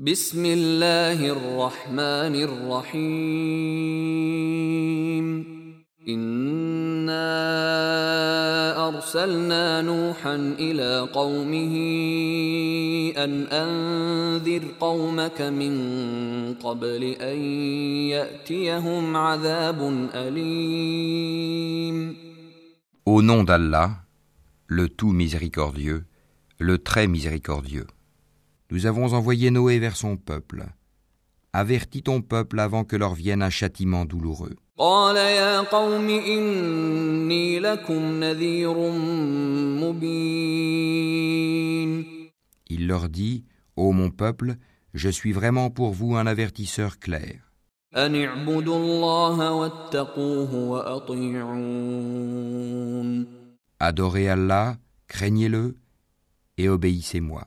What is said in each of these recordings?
بسم الله الرحمن الرحيم إنا أرسلنا نوحا إلى قومه أن أنذر قومك من قبل أن يأتيهم عذاب أليم Au nom d'Allah, le tout miséricordieux, le très miséricordieux. Nous avons envoyé Noé vers son peuple. Avertis ton peuple avant que leur vienne un châtiment douloureux. Il leur dit, Ô mon peuple, je suis vraiment pour vous un avertisseur clair. Adorez Allah, craignez-le et obéissez-moi.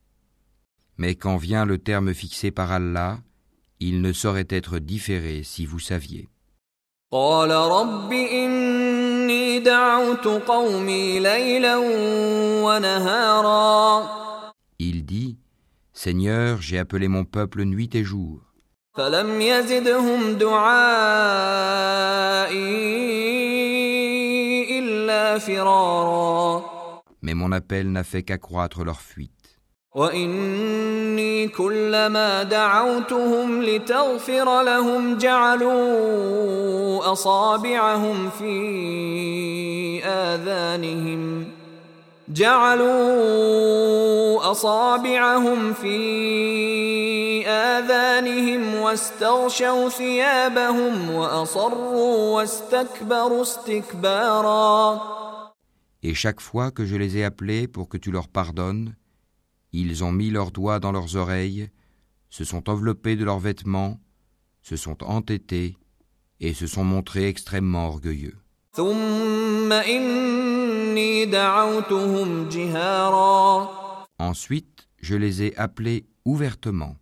Mais quand vient le terme fixé par Allah, il ne saurait être différé si vous saviez. Il dit, Seigneur, j'ai appelé mon peuple nuit et jour. Mais mon appel n'a fait qu'accroître leur fuite. وإني كلما دعوتهم لتغفر لهم جعلوا أصابعهم في آذانهم جعلوا أصابعهم في آذانهم واستغشوا ثيابهم وأصروا واستكبروا استكبارا Et chaque fois que je les ai appelés pour que tu leur pardonnes, Ils ont mis leurs doigts dans leurs oreilles, se sont enveloppés de leurs vêtements, se sont entêtés et se sont montrés extrêmement orgueilleux. Ensuite, je les ai appelés ouvertement.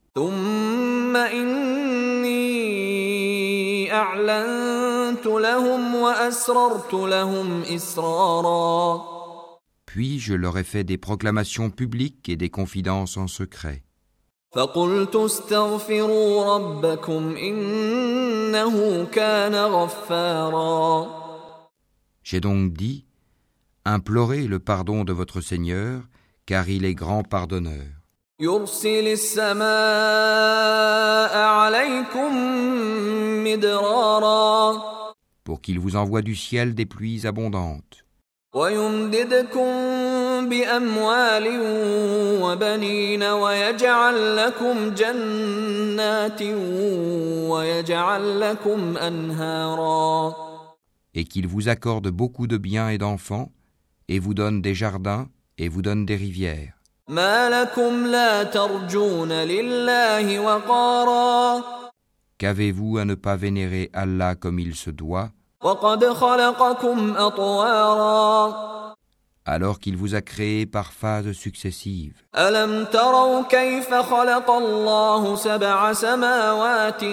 Je leur ai fait des proclamations publiques et des confidences en secret. J'ai donc dit, implorez le pardon de votre Seigneur, car il est grand pardonneur. Pour qu'il vous envoie du ciel des pluies abondantes. ويمددكم بأموال وبنين ويجعل لكم جنات ويجعل لكم أنهارا et qu'il vous accorde beaucoup de biens et d'enfants, et vous donne des jardins, et vous donne des rivières. ما لكم لا ترجون لله وقارا Qu'avez-vous à ne pas vénérer Allah comme il se doit, وقد خلقكم أطوارا alors qu'il vous a créé par phases successives ألم تروا كيف خلق الله سبع سماوات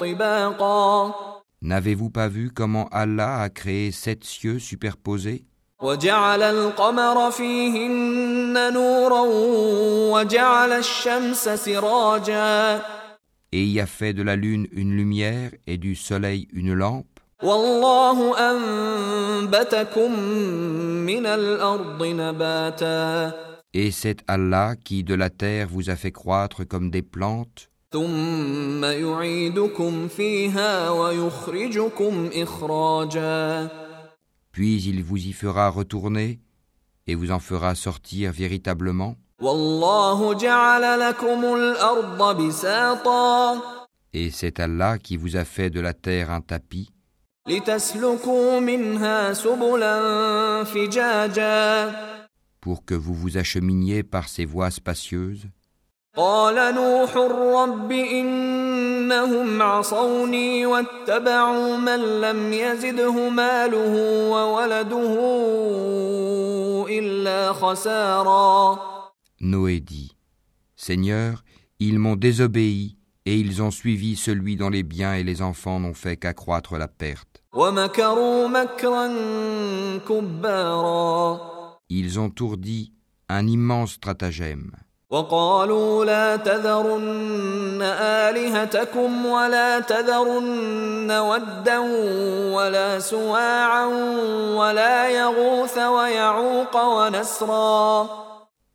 طباقا N'avez-vous pas vu comment Allah a créé sept cieux superposés وجعل القمر فيهن نورا وجعل الشمس سراجا et y a fait de la lune une lumière et du soleil une lampe والله أنبتكم من الأرض نباتا Et c'est Allah qui de la terre vous a fait croître comme des plantes, ثم يعيدكم فيها ويخرجكم إخراجا puis il vous y fera retourner et vous en fera sortir véritablement. والله جعل لكم الأرض بساطا Et c'est Allah qui vous a fait de la terre un tapis لتسلكوا منها سبلا فجاجا pour que vous vous acheminiez par ces voies spacieuses. قال نوح رب إن إنهم عصوني واتبعوا من لم يزده ماله وولده إلا خسارا Noé dit Seigneur, ils m'ont désobéi et ils ont suivi celui dont les biens et les enfants n'ont fait qu'accroître la perte. ومكروا مكرا كبارا Ils ont ourdi un immense stratagème. وقالوا لا تذرن آلهتكم ولا تذرن ودا ولا سواعا ولا يغوث ويعوق ونسرا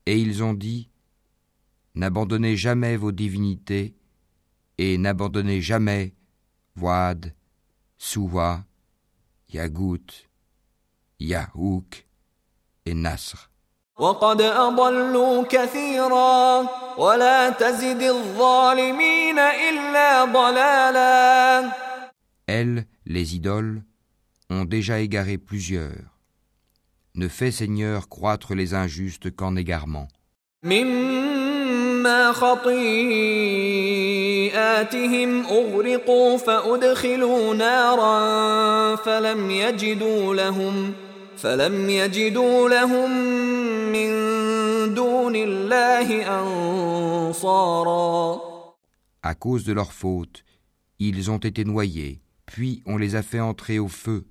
Et ils ont dit N'abandonnez jamais vos divinités et n'abandonnez jamais Wad, Suwa, Yagout, Yahouk et Nasr. وقد أضلوا كثيرا ولا تزد الظالمين إلا ضلالا Elles, les idoles, ont déjà égaré plusieurs. Ne fais Seigneur croître les injustes qu'en égarement. مما خطيئاتهم أغرقوا فأدخلوا نارا فلم يجدوا لهم فلم يجدوا لهم من دون الله أنصارا À cause de leur faute, ils ont été noyés, puis on les a fait entrer au feu,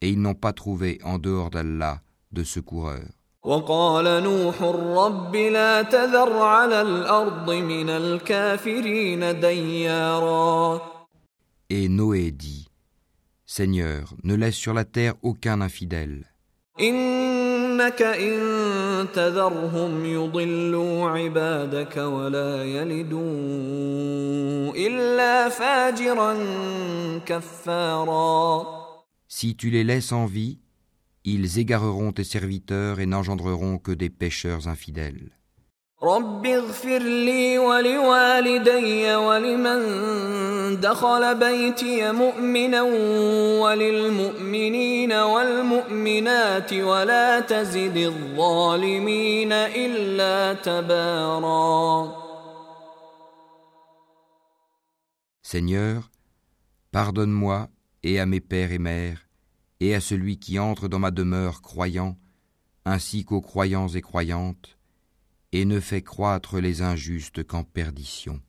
et ils n'ont pas trouvé en dehors d'Allah de secoureurs. وقال نوح رب لا تذر على الأرض من الكافرين ديارا Et Noé dit Seigneur, ne laisse sur la terre aucun infidèle. إنك إن تذرهم يضلوا عبادك ولا يلدوا إلا فاجرا كفارا Si tu les laisses en vie, ils égareront tes serviteurs et n'engendreront que des pécheurs infidèles. رب اغفر لي ولوالدي ولمن دخل بيتي مؤمنا وللمؤمنين والمؤمنات ولا تزد الظالمين إلا تبارا Seigneur, pardonne-moi et à mes pères et mères, et à celui qui entre dans ma demeure croyant, ainsi qu'aux croyants et croyantes, et ne fais croître les injustes qu'en perdition.